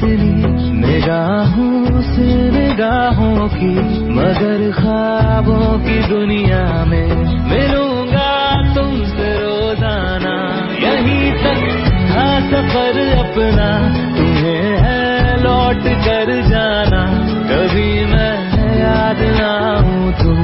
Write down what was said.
तेरी निगाहों से निगाहों की, मगर ख्वाबों की दुनिया में मिलूँगा तुमसे रोज़ाना। यहीं तक था सफ़र अपना, तुम्हें है लौट कर जाना। कभी मैं याद ना हूँ तुम